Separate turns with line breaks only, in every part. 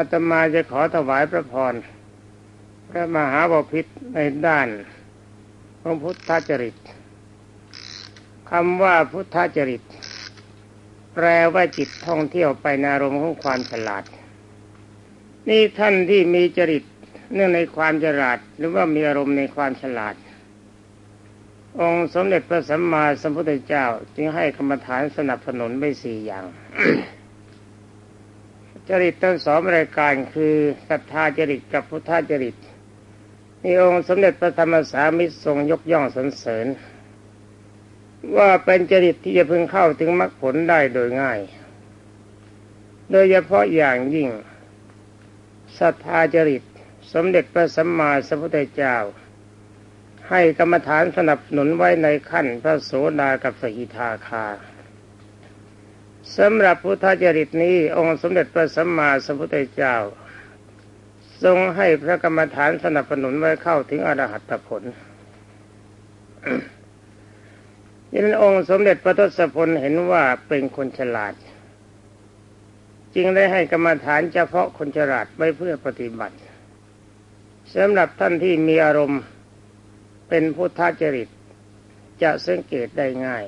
อาตมาจะขอถวายพระพรพระมหาบพิตรในด้านของพุทธจริตคำว่าพุทธจริต แปลว่าจิตท่องเที่ยวไปในอารมณ์ของความฉลาด นี่ท่านที่มีจริตเนื่องในความฉลาด หรือว่ามีอารมณ์ในความฉลาด องค์สมเด็จพระสัมมาสัมพุทธเจ้า จึงให้กรรมฐานสนับสนุนไว้สี่อย่าง จริตทั้งสองรายการคือศรัทธาจริตกับพุทธจริตนี่องค์สมเด็จพระธรรมสามิตรทรงยกย่องสรรเสริญ ว่าเป็นจริตที่จะพึงเข้าถึงมรรคผลได้โดยง่าย โดยเฉพาะอย่างยิ่งศรัทธาจริต สมเด็จพระสัมมาสัมพุทธเจ้า ให้กรรมฐานสนับสนุนไว้ในขั้นพระโสดากับสกิทาคา สำหรับพุทธจริตนี้ องค์สมเด็จพระสัมมาสัมพุทธเจ้า ทรงให้พระกรรมฐานสนับสนุนไว้เข้าถึงอรหัตผลยันองค์สมเด็จพระทศพลเห็นว่าเป็นคนฉลาด จึงได้ให้กรรมฐานเฉพาะคนฉลาดไว้เพื่อปฏิบัติสำหรับท่านที่มีอารมณ์เป็นพุทธจริตจะสังเกตได้ง่าย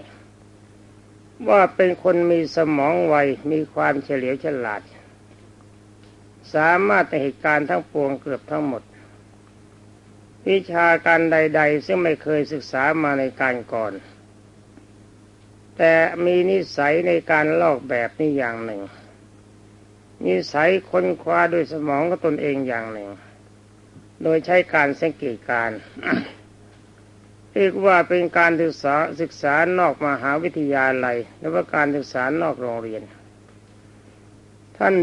ว่าเป็นคนมีสมองไวมีความเฉลียวฉลาด สามารถในเหตุการณ์ทั้งปวงเกือบทั้งหมด วิชาการใด ๆ ซึ่งไม่เคยศึกษามาในการก่อน แต่มีนิสัยในการลอกแบบนี้อย่างหนึ่ง นิสัยค้นคว้าด้วยสมองของตนเองอย่างหนึ่ง โดยใช้การสังเกตการ เรียกว่าเป็นการศึกษาศึกษานอกมหาวิทยาลัยหรือว่าการศึกษานอกโรงเรียน ท่าน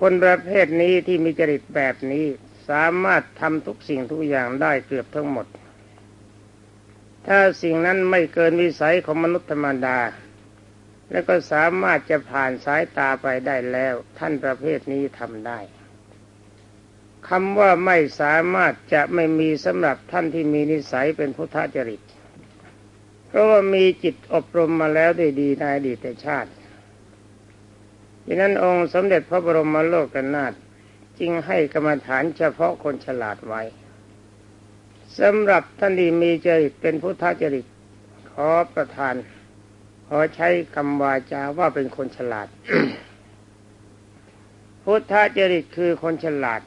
คนประเภทนี้ที่มีจริตแบบนี้สามารถทำทุกสิ่งทุกอย่างได้เกือบทั้งหมด ถ้าสิ่งนั้นไม่เกินวิสัยของมนุษย์ธรรมดา แล้วก็สามารถจะผ่านสายตาไปได้แล้ว ท่านประเภทนี้ทำได้ คำว่าไม่สามารถจะไม่มีสำหรับท่านที่มีนิสัยเป็นพุทธจริต เพราะว่ามีจิตอบรมมาแล้วด้วยดีในอดีตชาติดังนั้นองค์สมเด็จพระบรมโลกนาถจึงให้กรรมฐานเฉพาะคนฉลาดไว้สำหรับท่านที่มีจริตเป็นพุทธจริต ขอประทาน ขอใช้คำวาจาว่าเป็นคนฉลาด พุทธจริตคือคนฉลาด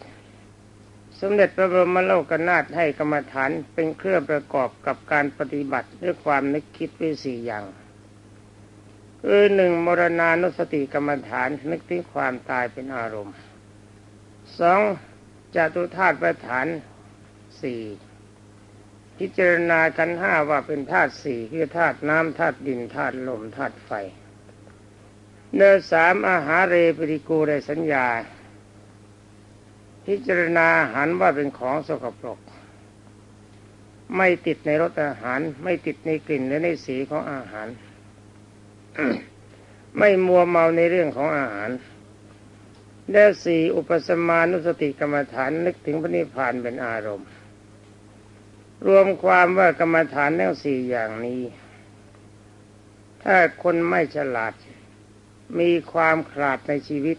สมเด็จพระบรมโลกนาถให้กรรมฐานเป็นเครื่องประกอบกับการปฏิบัติด้วยความนึกคิดด้วยสี่อย่างคือหนึ่งมรณานุสติกรรมฐานนึกถึงความตายเป็นอารมณ์สองจตุธาตุประฐานสี่พิจารณาขันห้าว่าเป็นธาตุสี่คือธาตุน้ำธาตุดินธาตุลมธาตุไฟเนื้อสามอาหารเรปริกูได้สัญญา พิจารณาอาหารว่าเป็นของสกปรก ไม่ติดในรสอาหาร ไม่ติดในกลิ่นและในสีของอาหาร ไม่มัวเมาในเรื่องของอาหารและสี่อุปสมานุสติกรรมฐานนึกถึงพระนิพพานเป็นอารมณ์ รวมความว่ากรรมฐานทั้งสี่อย่างนี้ ถ้าคนไม่ฉลาด มีความขาดในชีวิต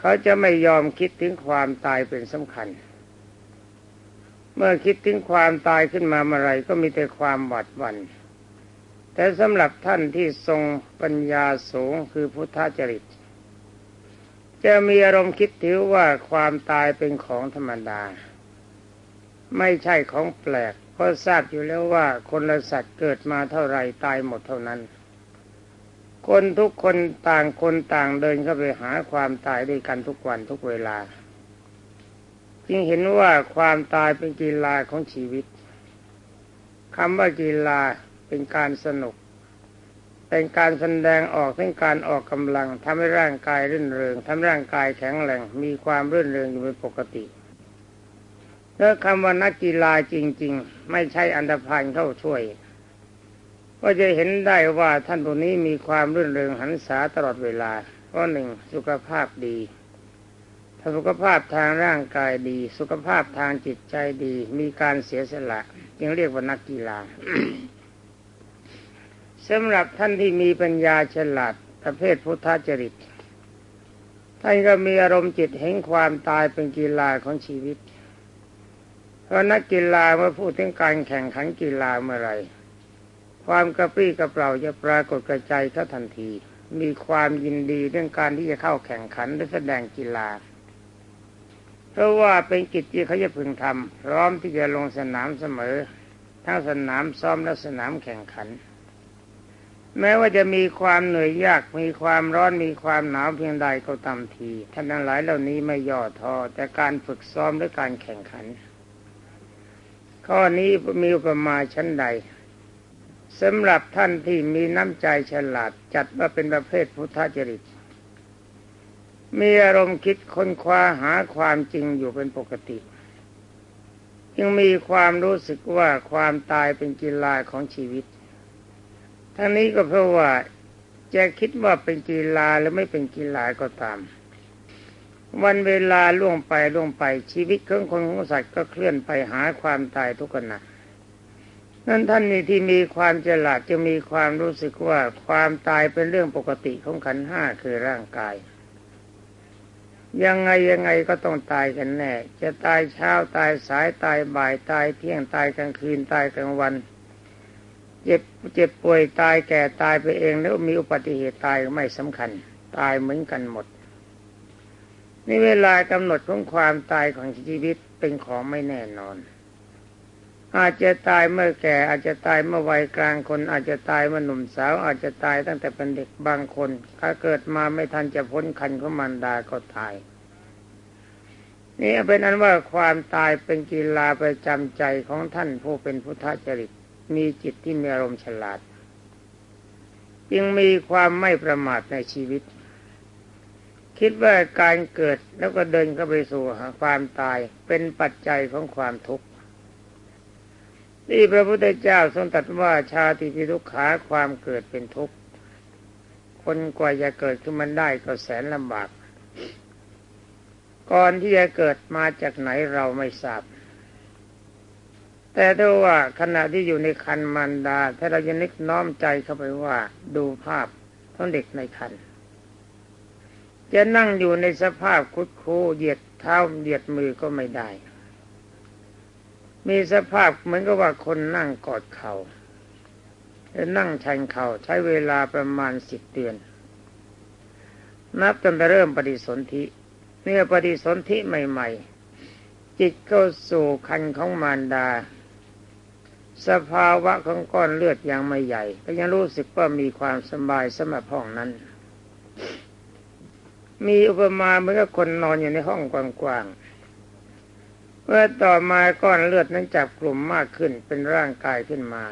เขาจะไม่ยอมคิดถึงความตายเป็นสำคัญ เมื่อคิดถึงความตายขึ้นมาเมื่อไรก็มีแต่ความหวาดหวัน่นแต่สำหรับท่านที่ทรงปัญญาสูงคือพุทธจริต จะมีอารมณ์คิดถือว่าความตายเป็นของธรรมดา ไม่ใช่ของแปลกเพราะทราบอยู่แล้วว่าคนละสัตว์เกิดมาเท่าไรตายหมดเท่านั้น คนทุกคนต่างคนต่างเดินเข้าไปหาความตายด้วยกันทุกวันทุกเวลา จึงเห็นว่าความตายเป็นกีฬาของชีวิตคำว่ากีฬาเป็นการสนุก เป็นการแสดงออกทั้งการออกกำลังทำให้ร่างกายรื่นเริงทำร่างกายแข็งแรงมีความรื่นเริงอยู่เป็นปกติเนื้อคำว่านักกีฬาจริง ๆ ไม่ใช่อันดพานเข้าช่วย ก็จะเห็นได้ว่าท่านผู้นี้มีความรื่นเริงหันษาตลอดเวลาเพราะหนึ่งสุขภาพดีถ้าสุขภาพทางร่างกายดี สุขภาพทางจิตใจดี มีการเสียสละจึงเรียกว่านักกีฬาสำหรับท่านที่มีปัญญาฉลาดประเภทพุทธจริตท่านก็มีอารมณ์จิตเห็นความตายเป็นกีฬาของชีวิต เพราะนักกีฬาเมื่อพูดถึงการแข่งขันกีฬาเมื่อไร ความกระปรี้กระเปร่าจะปรากฏกระจายทันที มีความยินดีเรื่องการที่จะเข้าแข่งขันและแสดงกีฬา เพราะว่าเป็นกิจที่เขาจะพึงทำพร้อมที่จะลงสนามเสมอ ทั้งสนามซ้อมและสนามแข่งขัน แม้ว่าจะมีความเหนื่อยยากมีความร้อนมีความหนาวเพียงใดก็ตามทีท่านทั้งหลายเหล่านี้ไม่ย่อท้อแต่การฝึกซ้อมหรือการแข่งขัน ข้อนี้มีอุปมาชั้นใด สำหรับท่านที่มีน้ำใจฉลาดจัดว่าเป็นประเภทพุทธจริต มีอารมณ์คิดค้นคว้าหาความจริงอยู่เป็นปกติ ยังมีความรู้สึกว่าความตายเป็นกีฬาของชีวิต ทั้งนี้ก็เพราะว่าจะคิดว่าเป็นกีฬาหรือไม่เป็นกีฬาก็ตาม วันเวลาล่วงไปล่วงไปชีวิตของคนของสัตว์ก็เคลื่อนไปหาความตายทุกขณะ นั้นท่านนี่ที่มีความฉลาดจะมีความรู้สึกว่าความตายเป็นเรื่องปกติของขันห้าคือร่างกาย ยังไงยังไงก็ต้องตายกันแน่ จะตายเช้าตายสายตายบ่ายตายเที่ยงตายกลางคืนตายกลางวัน เจ็บเจ็บป่วยตายแก่ตายไปเองแล้วมีอุบัติเหตุตายไม่สำคัญ ตายเหมือนกันหมดนี่เวลากำหนดของความตายของชีวิตเป็นของไม่แน่นอน อาจจะตายเมื่อแก่ อาจจะตายเมื่อวัยกลางคน อาจจะตายเมื่อหนุ่มสาว อาจจะตายตั้งแต่เป็นเด็กบางคน ถ้าเกิดมาไม่ทันจะพ้นคันของมันดาก็ตาย นี่เป็นอันว่าความตายเป็นกีฬาประจำใจของท่านผู้เป็นพุทธจริตมีจิตที่มีอารมณ์ฉลาด จึงมีความไม่ประมาทในชีวิต คิดว่าการเกิดแล้วก็เดินเข้าไปสู่ความตายเป็นปัจจัยของความทุกข์ นี่พระพุทธเจ้าทรงตรัสว่าชาติพิทุกขาความเกิดเป็นทุกข์คนกว่าจะเกิดขึ้นมันได้ก็แสนลำบาก ก่อนที่จะเกิดมาจากไหนเราไม่ทราบ แต่ถ้าว่าขณะที่อยู่ในคันมารดา ถ้าเราจะนึกน้อมใจเข้าไปว่าดูภาพของเด็กในคัน จะนั่งอยู่ในสภาพคุดคูเหยียดเท้าเหยียดมือก็ไม่ได้ มีสภาพเหมือนกับว่าคนนั่งกอดเขา่านั่งชันเขา่าใช้เวลาประมาณสิบเดือน นับตั้งแต่เริ่มปฏิสนธิเมื่อปฏิสนธิใหม่ ๆ จิตเข้าสู่คันของมารดา สภาวะของก้อนเลือดยังไม่ใหญ่ ก็ยังรู้สึกว่ามีความสบายสมบห้องนั้น มีอุปมาเหมือนกับคนนอนอยู่ในห้องกว้างๆ เมื่อต่อมาก้อนเลือดนั้นจับกลุ่มมากขึ้นเป็นร่างกายขึ้นมา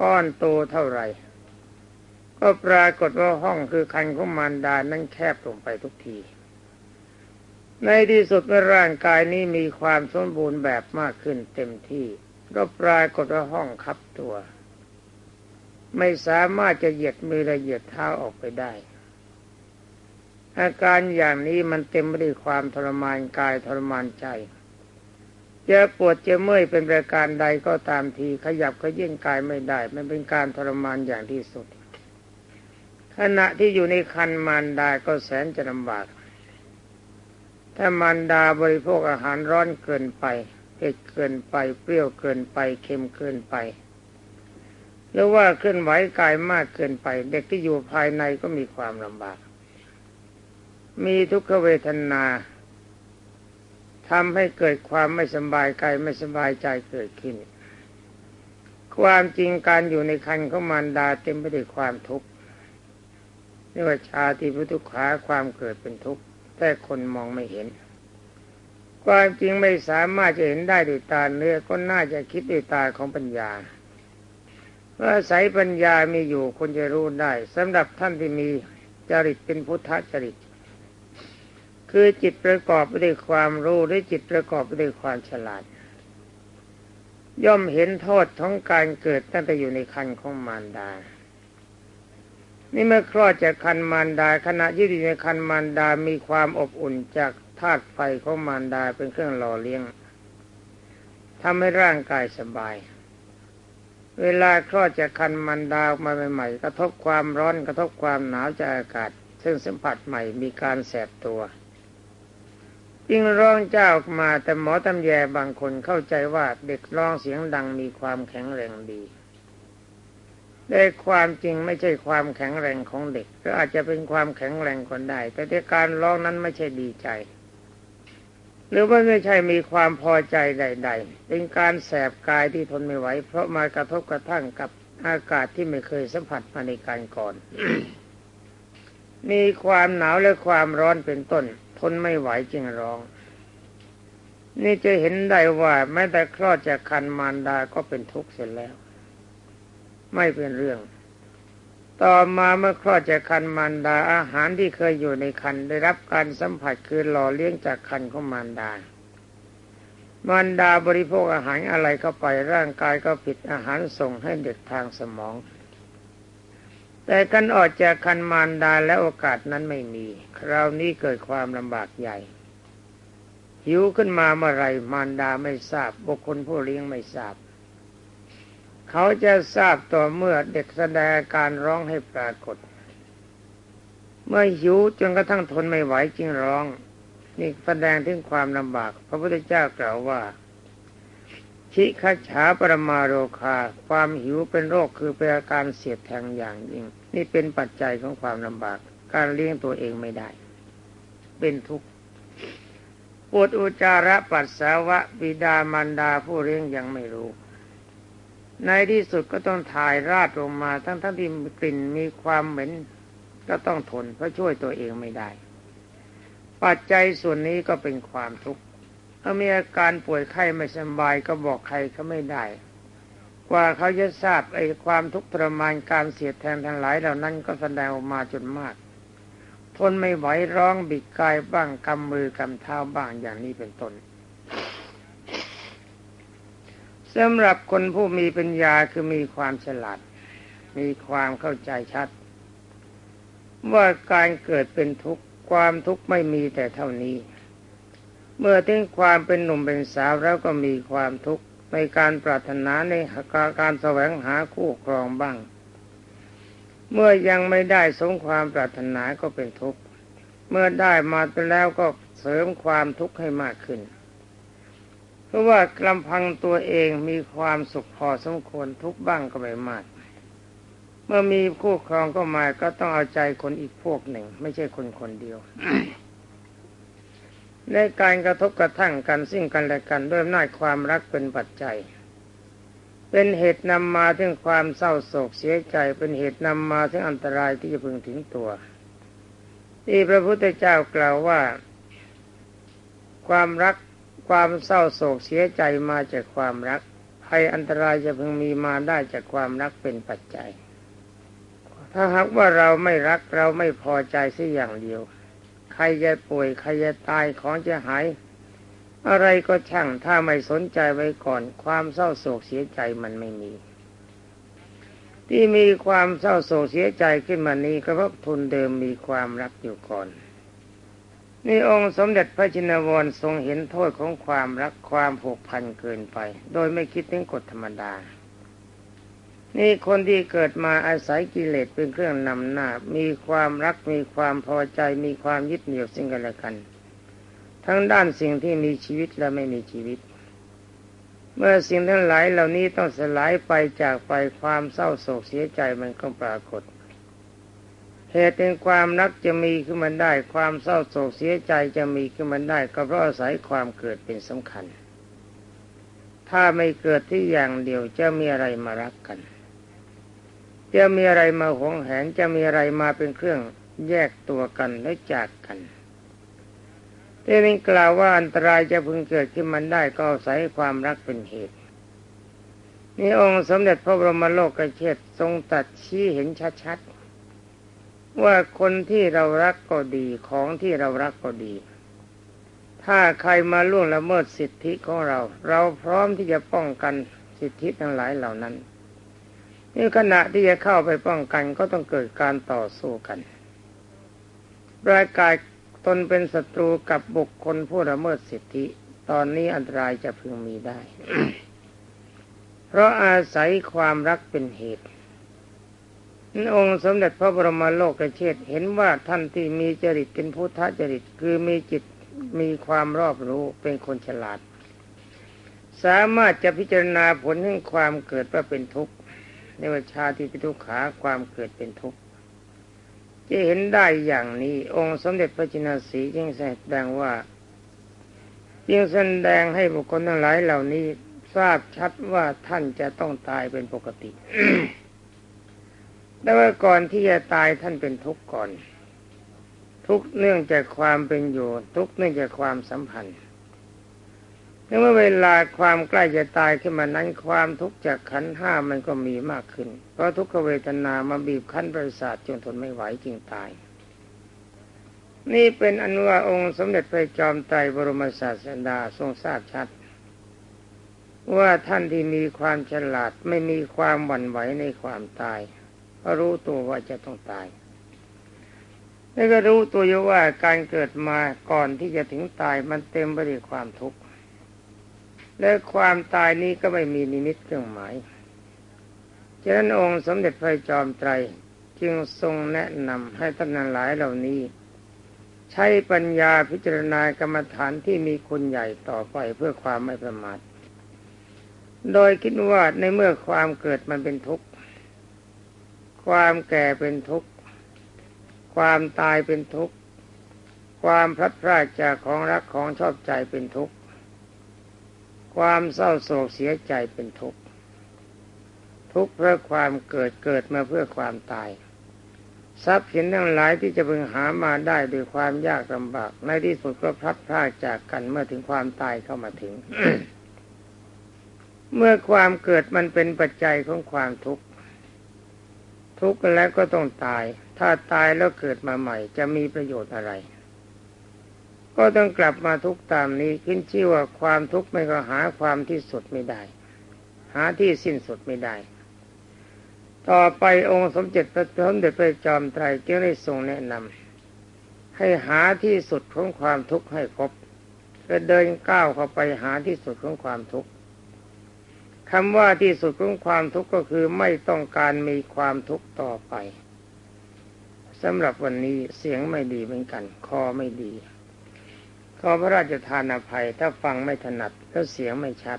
ก้อนโตเท่าไหร่ ก็ปรากฏว่าห้องคือคันของมารดานั้นแคบลงไปทุกที ในที่สุดเมื่อร่างกายนี้มีความสมบูรณ์แบบมากขึ้นเต็มที่ ก็ปรากฏว่าห้องคับตัว ไม่สามารถจะเหยียดมือและเหยียดเท้าออกไปได้อาการอย่างนี้มันเต็มไปด้วยความทรมานกายทรมานใจ จะปวดจะเมื่อยเป็นประการใดก็ตามที ขยับขยื่นกายไม่ได้ มันเป็นการทรมานอย่างที่สุด ขณะที่อยู่ในคันมารดาก็แสนจะลำบาก ถ้ามารดาบริโภคอาหารร้อนเกินไปเผ็ดเกินไป เปรี้ยวเกินไป เค็มเกินไปหรือว่าเคลื่อนไหวกายมากเกินไป เด็กที่อยู่ภายในก็มีความลำบาก มีทุกขเวทนา ทำให้เกิดความไม่สบายกายไม่สบายใจเกิดขึ้น ความจริงการอยู่ในคันของมารดาเต็มไปด้วยความทุกข์เรียกว่าชาติพุทุขาความเกิดเป็นทุกข์แต่คนมองไม่เห็น ความจริงไม่สามารถจะเห็นได้ด้วยตาเนื้อก็น่าจะคิดด้วยตาของปัญญาเมื่อสายปัญญามีอยู่คนจะรู้ได้สำหรับท่านที่มีจริตเป็นพุทธจริต คือจิตประกอบไปด้วยความรู้หรือจิตประกอบไปด้วยความฉลาด ย่อมเห็นโทษของการเกิดตั้งแต่อยู่ในคันของมารดา นี่เมื่อคลอดจากคันมารดาขณะที่อยู่ในคันมารดา มีความอบอุ่นจากธาตุไฟของมารดาเป็นเครื่องหล่อเลี้ยงทำให้ร่างกายสบาย เวลาคลอดจากคันมารดามาใหม่ๆ กระทบความร้อนกระทบความหนาวจากอากาศ ซึ่งสัมผัสใหม่มีการแสบตัว ยิ่งร้องเจ้าออกมาแต่หมอตำแยบางคนเข้าใจว่าเด็กร้องเสียงดังมีความแข็งแรงดีได้ความจริงไม่ใช่ความแข็งแรงของเด็กหรือาจจะเป็นความแข็งแรงคนได้ แต่ที่การร้องนั้นไม่ใช่ดีใจ หรือว่าไม่ใช่มีความพอใจใด ๆ เป็นการแสบกายที่ทนไม่ไหว เพราะมากระทบกระทั่งกับอากาศที่ไม่เคยสัมผัสมาในการก่อน มีความหนาวและความร้อนเป็นต้น ทนไม่ไหวจึงร้อง นี่จะเห็นได้ว่าแม้แต่คลอดจากคันมารดาก็เป็นทุกข์เสร็จแล้ว ไม่เป็นเรื่อง ต่อมาเมื่อคลอดจากคันมารดาอาหารที่เคยอยู่ในคันได้รับการสัมผัสคือหล่อเลี้ยงจากคันของมารดามารดาบริโภคอาหารอะไรเข้าไปร่างกายก็ผิดอาหารส่งให้เด็กทางสมอง แต่กันออกจากคันมารดาและโอกาสนั้นไม่มี คราวนี้เกิดความลำบากใหญ่ หิวขึ้นมาเมื่อไรมารดาไม่ทราบ บุคคลผู้เลี้ยงไม่ทราบ เขาจะทราบต่อเมื่อเด็กแสดงการร้องให้ปรากฏ เมื่อหิวจนกระทั่งทนไม่ไหวจึงร้อง นี่แสดงถึงความลำบาก พระพุทธเจ้ากล่าวว่า ชิคฉาปรมาโรคา ความหิวเป็นโรคคือเป็นอาการเสียดแทงอย่างยิ่ง นี่เป็นปัจจัยของความลำบาก การเลี้ยงตัวเองไม่ได้ เป็นทุกข์ปวดอุจาระปัสสาวะบิดามารดาผู้เลี้ยงยังไม่รู้ ในที่สุดก็ต้องถ่ายราดลงมา ทั้งทั้งที่กลิ่นมีความเหม็นก็ต้องทนเพราะช่วยตัวเองไม่ได้ ปัจจัยส่วนนี้ก็เป็นความทุกข์ ถ้ามีอาการป่วยไข้ไม่สบายก็บอกใครเขาไม่ได้ กว่าเขาจะทราบไอ้ความทุกข์ทรมานการเสียดแทงทั้งหลายเหล่านั้นก็แสดงออกมาจนมาก ทนไม่ไหวร้องบิดกายบ้างกำมือกำเท้าบ้างอย่างนี้เป็นต้นสำหรับคนผู้มีปัญญาคือมีความฉลาด มีความเข้าใจชัด ว่าการเกิดเป็นทุกข์ความทุกข์ไม่มีแต่เท่านี้ เมื่อถึงความเป็นหนุ่มเป็นสาวแล้วก็มีความทุกข์ในการปรารถนาในการแสวงหาคู่ครองบ้าง เมื่อยังไม่ได้สมความปรารถนาก็เป็นทุกข์ เมื่อได้มาแล้วก็เสริมความทุกข์ให้มากขึ้น เพราะว่าลำพังตัวเองมีความสุขพอสมควรทุกบ้างก็ไม่มาก เมื่อมีคู่ครองก็มาก็ต้องเอาใจคนอีกพวกหนึ่ง ไม่ใช่คนคนเดียว ในการกระทบกระทั่งกันสิ่งกันและกันด้วยอำนาจความรักเป็นปัจจัย เป็นเหตุนำมาถึงความเศร้าโศกเสียใจ เป็นเหตุนำมาถึงอันตรายที่จะพึงถึงตัว ที่พระพุทธเจ้ากล่าวว่า ความรักความเศร้าโศกเสียใจมาจากความรักภัยอันตรายจะพึงมีมาได้จากความรักเป็นปัจจัย ถ้าหากว่าเราไม่รักเราไม่พอใจสักอย่างเดียว ใครจะป่วยใครจะตายของจะหาย อะไรก็ช่างถ้าไม่สนใจไว้ก่อน ความเศร้าโศกเสียใจมันไม่มี ที่มีความเศร้าโศกเสียใจขึ้นมานี้ก็เพราะทุนเดิมมีความรักอยู่ก่อนนี่องค์สมเด็จพระจินวรทรงเห็นโทษของความรักความผูกพันเกินไป โดยไม่คิดถึงกฎธรรมดา นี่คนที่เกิดมาอาศัยกิเลสเป็นเครื่องนำหน้า มีความรักมีความพอใจมีความยึดเหนี่ยวสิ่งกันและกัน ทั้งด้านสิ่งที่มีชีวิตและไม่มีชีวิต เมื่อสิ่งทั้งหลายเหล่านี้ต้องสลายไปจากไปความเศร้าโศกเสียใจมันก็ปรากฏเหตุแห่งความรักจะมีขึ้นมาได้ ความเศร้าโศกเสียใจจะมีขึ้นมาได้ ก็เพราะอาศัยความเกิดเป็นสำคัญ ถ้าไม่เกิดที่อย่างเดียวจะมีอะไรมารักกัน จะมีอะไรมาหวงแหนจะมีอะไรมาเป็นเครื่องแยกตัวกันและจากกันที่นี้กล่าวว่าอันตรายจะพึงเกิดขึ้นมันได้ก็อาศัยความรักเป็นเหตุนี่องค์สมเด็จพระบรมโลกกเชษทรงตัดชี้เห็นชัดๆว่าคนที่เรารักก็ดีของที่เรารักก็ดี ถ้าใครมาล่วงละเมิดสิทธิของเรา เราพร้อมที่จะป้องกันสิทธิทั้งหลายเหล่านั้น นี่ขณะที่จะเข้าไปป้องกันก็ต้องเกิดการต่อสู้กันร่ายกายตนเป็นศัตรูกับบุคคลผู้ละเมิดสิทธิ ตอนนี้อันตรายจะพึงมีได้ เพราะอาศัยความรักเป็นเหตุองค์สมเด็จพระบรมโลกเชษเห็นว่าท่านที่มีจริตเป็นพุทธจริตคือมีจิตมีความรอบรู้เป็นคนฉลาด สามารถจะพิจารณาผลแห่งความเกิดว่าเป็นทุกข์ ในวชาที่เป็นทุขาความเกิดเป็นทุกข์จะเห็นได้อย่างนี้องค์สมเด็จพระจินสีจึงแสดงว่าจึงแสดงให้บุคคลทั้งหลายเหล่านี้ทราบชัดว่าท่านจะต้องตายเป็นปกติ แต่ว่าก่อนที่จะตายท่านเป็นทุกข์ก่อน ทุกเนื่องจากความเป็นอยู่ ทุกเนื่องจากความสัมพันธ์ เมื่อเวลาความใกล้จะตายขึ้นมานั้นความทุกข์จากขันห้ามันก็มีมากขึ้น เพราะทุกขเวทนามาบีบคั้นประสาทจนทนไม่ไหวจึงตาย นี่เป็นอนุวาองค์สมเด็จพระจอมไตรบรมศาสดาทรงทราบชัด ว่าท่านที่มีความฉลาดไม่มีความหวั่นไหวในความตายเพราะรู้ตัวว่าจะต้องตายแล้วก็รู้ตัวอยู่ว่าการเกิดมาก่อนที่จะถึงตายมันเต็มไปด้วยความทุกข์ และความตายนี้ก็ไม่มีนิมิตเครื่องหมายฉะนั้นองค์สมเด็จพระจอมไตรจึงทรงแนะนำให้ท่านหลายเหล่านี้ ใช้ปัญญาพิจารณากรรมฐานที่มีคุณใหญ่ต่อไปเพื่อความไม่ประมาท โดยคิดว่าในเมื่อความเกิดมันเป็นทุกข์ ความแก่เป็นทุกข์ ความตายเป็นทุกข์ ความพลัดพรากจากของรักของชอบใจเป็นทุกข์ ความเศร้าโศกเสียใจเป็นทุกข์ทุกข์เพราะความเกิดเกิดมาเพื่อความตาย ทรัพย์สินทั้งหลายที่จะพึงหามาได้ด้วยความยากลำบาก ในที่สุดก็พลัดพรากจากกันเมื่อถึงความตายเข้ามาถึง เมื่อความเกิดมันเป็นปัจจัยของความทุกข์ทุกข์แล้วก็ต้องตาย ถ้าตายแล้วเกิดมาใหม่ จะมีประโยชน์อะไร ก็ต้องกลับมาทุกตามนี้ขึ้นชื่อว่าความทุกข์ไม่ก็หาความที่สุดไม่ได้ หาที่สิ้นสุดไม่ได้ ต่อไปองค์สมเด็จพระสมเด็จพระจอมไตรจึงได้ทรงแนะนำให้หาที่สุดของความทุกข์ให้พบก็เดินก้าวเข้าไปหาที่สุดของความทุกข์คำว่าที่สุดของความทุกข์ก็คือไม่ต้องการมีความทุกข์ต่อไปสำหรับวันนี้เสียงไม่ดีเหมือนกัน คอไม่ดี อพระราชทานอภัยถ้าฟังไม่ถนัดแล้วเสียงไม่ชัด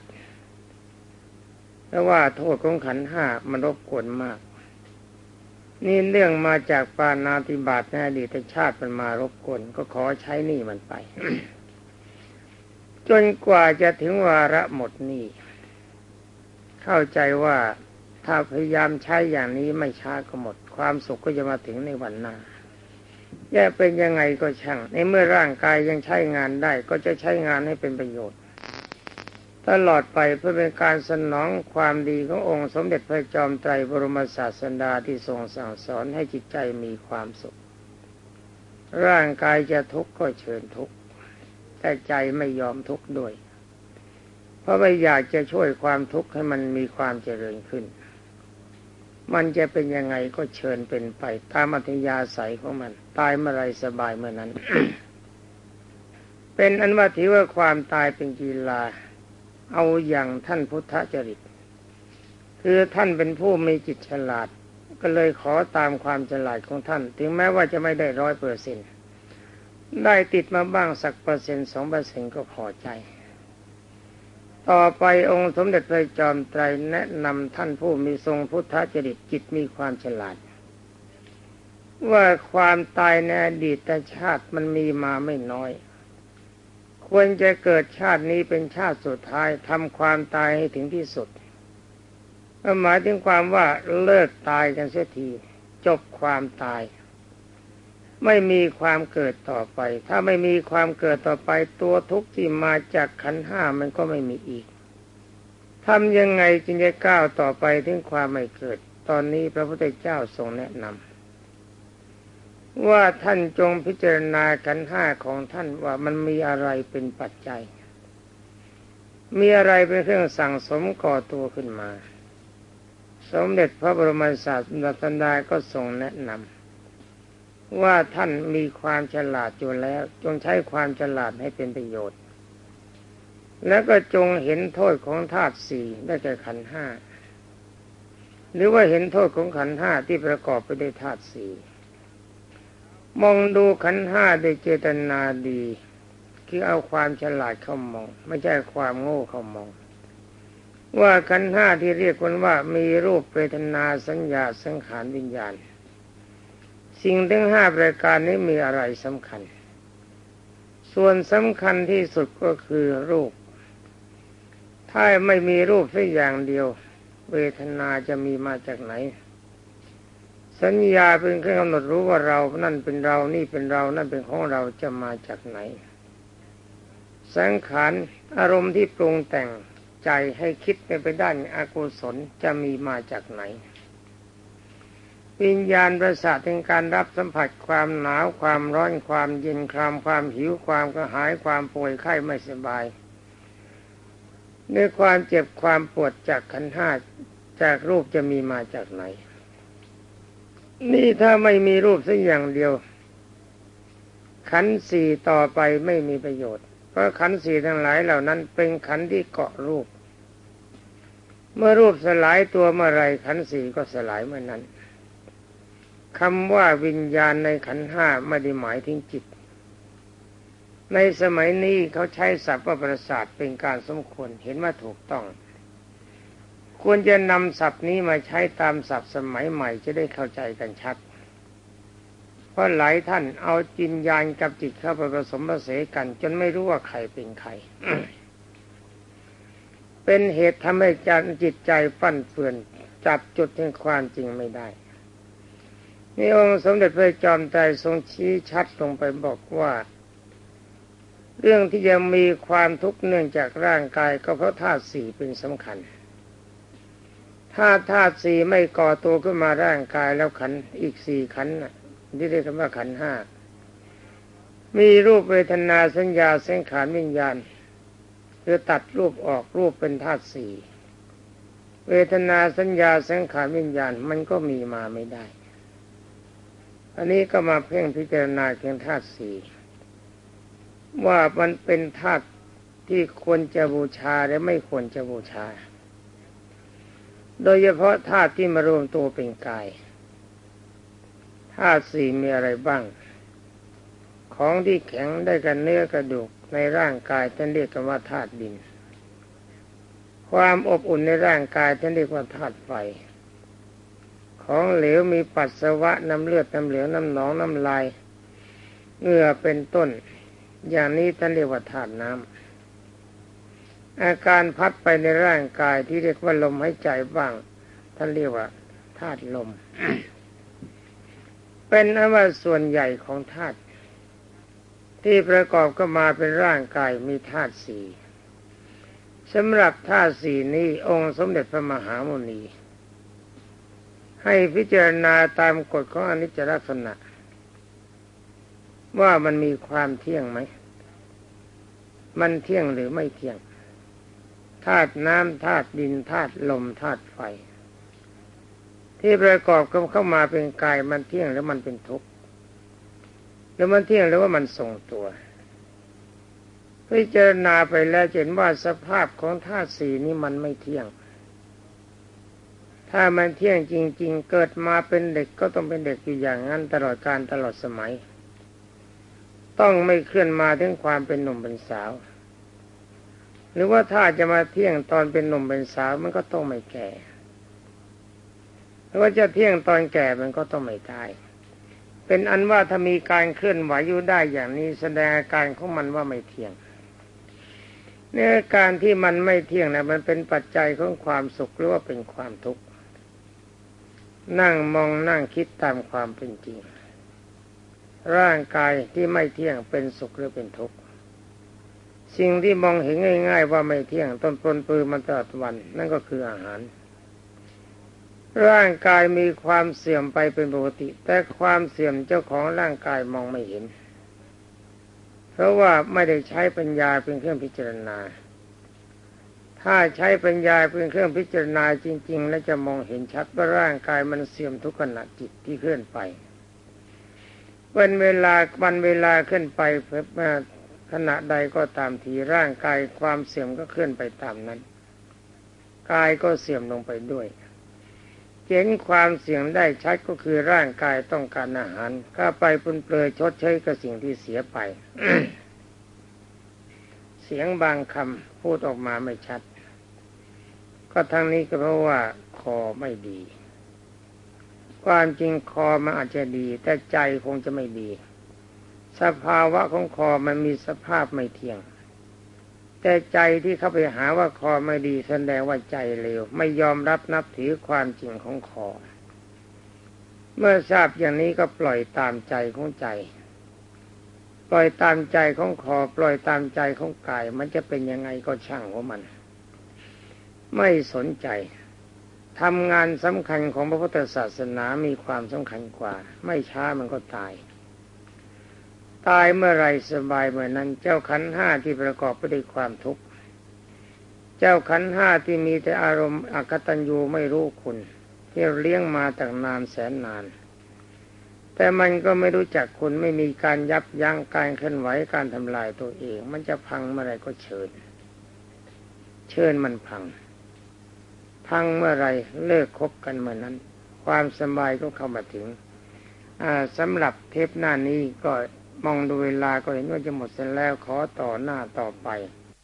เพราะว่าโทษของขันห้ามันรบกวนมาก นี่เรื่องมาจากปานาติบาตในอดีตชาติมันมารบกวนก็ขอใช้นี้มันไป จนกว่าจะถึงวาระหมดนี้เข้าใจว่าถ้าพยายามใช้อย่างนี้ไม่ช้าก็หมด ความสุขก็จะมาถึงในวันหน้า จะเป็นยังไงก็ช่าง ในเมื่อร่างกายยังใช้งานได้ ก็จะใช้งานให้เป็นประโยชน์ ตลอดไปเพื่อเป็นการสนองความดีขององค์สมเด็จพระจอมไตรบรมศาสดาที่ทรงสั่งสอนให้จิตใจมีความสุข ร่างกายจะทุกข์ก็เชิญทุกข์แต่ใจไม่ยอมทุกข์ด้วย เพราะไม่อยากจะช่วยความทุกข์ให้มันมีความเจริญขึ้น มันจะเป็นยังไงก็เชิญเป็นไป ตามอัธยาศัยของมัน ตายเมื่อไรสบายเมื่อนั้น เป็นอันว่าถือว่าความตายเป็นกีฬา เอาอย่างท่านพุทธจริต คือท่านเป็นผู้มีจิตฉลาด ก็เลยขอตามความฉลาดของท่าน ถึงแม้ว่าจะไม่ได้ร้อยเปอร์เซ็นได้ติดมาบ้างสักเปอร์เซ็นต์สองเปอร์เซ็นก็พอใจ ต่อไปองค์สมเด็จพระจอมไตรแนะนำท่านผู้มีทรงพุทธจริตจิตมีความฉลาด ว่าความตายในอดีตชาติมันมีมาไม่น้อย ควรจะเกิดชาตินี้เป็นชาติสุดท้ายทำความตายให้ถึงที่สุดหมายถึงความว่าเลิกตายกันเสียที จบความตาย ไม่มีความเกิดต่อไป ถ้าไม่มีความเกิดต่อไป ตัวทุกข์ที่มาจากขันห้ามันก็ไม่มีอีกทำยังไงจึงจะก้าวต่อไปถึงความไม่เกิด ตอนนี้พระพุทธเจ้าทรงแนะนำว่าท่านจงพิจารณาขันห้าของท่านว่ามันมีอะไรเป็นปัจจัย มีอะไรเป็นเครื่องสั่งสมก่อตัวขึ้นมา สมเด็จพระบรมศาสดาก็ทรงแนะนำ ว่าท่านมีความฉลาดอยู่แล้ว จงใช้ความฉลาดให้เป็นประโยชน์ แล้วก็จงเห็นโทษของธาตุสี่ได้แก่ขันห้าหรือว่าเห็นโทษของขันห้าที่ประกอบไปด้วยธาตุสี่มองดูขันห้าด้วยเจตนาดี คือเอาความฉลาดเข้ามอง ไม่ใช่ความโง่เข้ามอง ว่าขันห้าที่เรียกกันว่ามีรูปเวทนาสัญญาสังขารวิญญาณ สิ่งทั้งห้าประการนี้มีอะไรสำคัญ ส่วนสำคัญที่สุดก็คือรูป ถ้าไม่มีรูปสักอย่างเดียว เวทนาจะมีมาจากไหน สัญญาเป็นเครื่องกำหนดรู้ว่าเรา นั่นเป็นเรา นี่เป็นเรา นั่นเป็นของเราจะมาจากไหน สังขารอารมณ์ที่ปรุงแต่งใจให้คิดไปไปด้านอากุศลจะมีมาจากไหน วิญญาณประสาทในการรับสัมผัสความหนาวความร้อนความเย็นความความหิวความกระหายความป่วยไข้ไม่สบายในความเจ็บความปวดจากขันห้าจากรูปจะมีมาจากไหน นี่ถ้าไม่มีรูปสักอย่างเดียว ขันสี่ต่อไปไม่มีประโยชน์ เพราะขันสี่ทั้งหลายเหล่านั้นเป็นขันที่เกาะรูป เมื่อรูปสลายตัวเมื่อไรขันสี่ก็สลายเมื่อนั้น คำว่าวิญญาณในขันห้าไม่ได้หมายถึงจิต ในสมัยนี้เขาใช้ศัพท์ว่าประสาทเป็นการสมควรเห็นว่าถูกต้อง ควรจะนำศัพท์นี้มาใช้ตามศัพท์สมัยใหม่จะได้เข้าใจกันชัด เพราะหลายท่านเอาจินญาณกับจิตเข้าไปผสมผสานกัน จนไม่รู้ว่าใครเป็นใคร เป็นเหตุทำให้จจิตใจฟั่นเฟือนจับจุดแห่งความจริงไม่ได้ นี่องค์สมเด็จพระจอมไตรทรงชี้ชัดลงไปบอกว่า เรื่องที่จะมีความทุกข์เนื่องจากร่างกายก็เพราะธาตุสี่เป็นสำคัญ ถ้าธาตุสี่ไม่ก่อตัวขึ้นมาร่างกายแล้วขันอีกสี่ขันที่เรียกว่าขันห้ามีรูปเวทนาสัญญาเส้นขานวิญญาณคือตัดรูปออกรูปเป็นธาตุสี่เวทนาสัญญาสังขารวิญญาณมันก็มีมาไม่ได้ อันนี้ก็มาเพ่งพิจารณาเพียงธาตุสี่ว่ามันเป็นธาตุที่ควรจะบูชาและไม่ควรจะบูชา โดยเฉพาะธาตุที่มารวมตัวเป็นกายธาตุสี่มีอะไรบ้าง ของที่แข็งได้กันเนื้อกระดูกในร่างกายท่านเรียกกันว่าธาตุดิน ความอบอุ่นในร่างกายท่านเรียกว่าธาตุไฟ ของเหลวมีปัสสาวะน้ำเลือดน้ำเหลวน้ำหนองน้ำลายเหงื่อเป็นต้น อย่างนี้ท่านเรียกว่าธาตุน้ำอาการพัดไปในร่างกายที่เรียกว่าลมหายใจบ้าง ท่านเรียกว่าธาตุลม เป็นอว่าส่วนใหญ่ของธาตุที่ประกอบก็มาเป็นร่างกายมีธาตุสี่สำหรับธาตุสี่นี้องค์สมเด็จพระมหาโมนี ให้พิจารณาตามกฎของอนิจจลักษณะ ว่ามันมีความเที่ยงไหม มันเที่ยงหรือไม่เที่ยงธาตุน้ำธาตุดินธาตุลมธาตุไฟ ที่ประกอบกันเข้ามาเป็นกายมันเที่ยงแล้วมันเป็นทุกข์แล้วมันเที่ยงแล้วว่ามันทรงตัวพิจารณาไปแล้วเห็นว่าสภาพของธาตุสีนี้มันไม่เที่ยง ถ้ามันเที่ยงจริง ๆ เกิดมาเป็นเด็กก็ต้องเป็นเด็กอยู่อย่างนั้นตลอดการตลอดสมัย ต้องไม่เคลื่อนมาถึงความเป็นหนุ่มเป็นสาว หรือว่าถ้าจะมาเที่ยงตอนเป็นหนุ่มเป็นสาวมันก็ต้องไม่แก่หรือว่าจะเที่ยงตอนแก่มันก็ต้องไม่ตาย เป็นอันว่าถ้ามีการเคลื่อนไหวอยู่ได้อย่างนี้แสดงอาการของมันว่าไม่เที่ยงเนื้อการที่มันไม่เที่ยงนะมันเป็นปัจจัยของความสุขหรือว่าเป็นความทุกข์ นั่งมองนั่งคิดตามความเป็นจริง ร่างกายที่ไม่เที่ยงเป็นสุขหรือเป็นทุกข์สิ่งที่มองเห็นง่าย ๆ ว่าไม่เที่ยงต้นปนปืนมันตลอดวัน นั่นก็คืออาหาร ร่างกายมีความเสื่อมไปเป็นปกติ แต่ความเสื่อมเจ้าของร่างกายมองไม่เห็น เพราะว่าไม่ได้ใช้ปัญญาเป็นเครื่องพิจารณา ถ้าใช้ปัญญาเป็นเครื่องพิจารณาจริง ๆ แล้วจะมองเห็นชัดว่าร่างกายมันเสื่อมทุกขณะจิตที่เคลื่อนไปวันเวลาวันเวลาขึ้นไปเพื่อขณะใดก็ตามทีร่างกายความเสื่อมก็เคลื่อนไปตามนั้นกายก็เสื่อมลงไปด้วยเห็นความเสี่ยงได้ชัดก็คือร่างกายต้องการอาหารข้าไปปนเปลือยชดเชยกับสิ่งที่เสียไป เสียงบางคำพูดออกมาไม่ชัด ก็ทั้งนี้ก็เพราะว่าคอไม่ดี ความจริงคอมันอาจจะดี แต่ใจคงจะไม่ดี สภาวะของคอมันมีสภาพไม่เที่ยง แต่ใจที่เข้าไปหาว่าคอไม่ดีแสดงว่าใจเลวไม่ยอมรับนับถือความจริงของคอ เมื่อทราบอย่างนี้ก็ปล่อยตามใจของใจปล่อยตามใจของคอปล่อยตามใจของกาย มันจะเป็นยังไงก็ช่างของมัน ไม่สนใจทำงานสำคัญของพระพุทธศาสนามีความสำคัญกว่า ไม่ช้ามันก็ตาย ตายเมื่อไรสบายเมื่อนั้น เจ้าขันห้าที่ประกอบไปด้วยความทุกข์ เจ้าขันห้าที่มีแต่อารมณ์อกตัญญูไม่รู้คุณ ที่เลี้ยงมาตั้งนานแสนนาน แต่มันก็ไม่รู้จักคุณไม่มีการยับยั้งการเคลื่อนไหวการทำลายตัวเอง มันจะพังเมื่อไรก็เชิญ เชิญมันพัง พังเมื่อไรเลิกคบกันเมื่อนั้น ความสบายก็เข้ามาถึงสำหรับเทปหน้านี้ก็มองดูเวลาก็เห็นว่าจะหมดเสร็จแล้วขอต่อหน้าต่อไป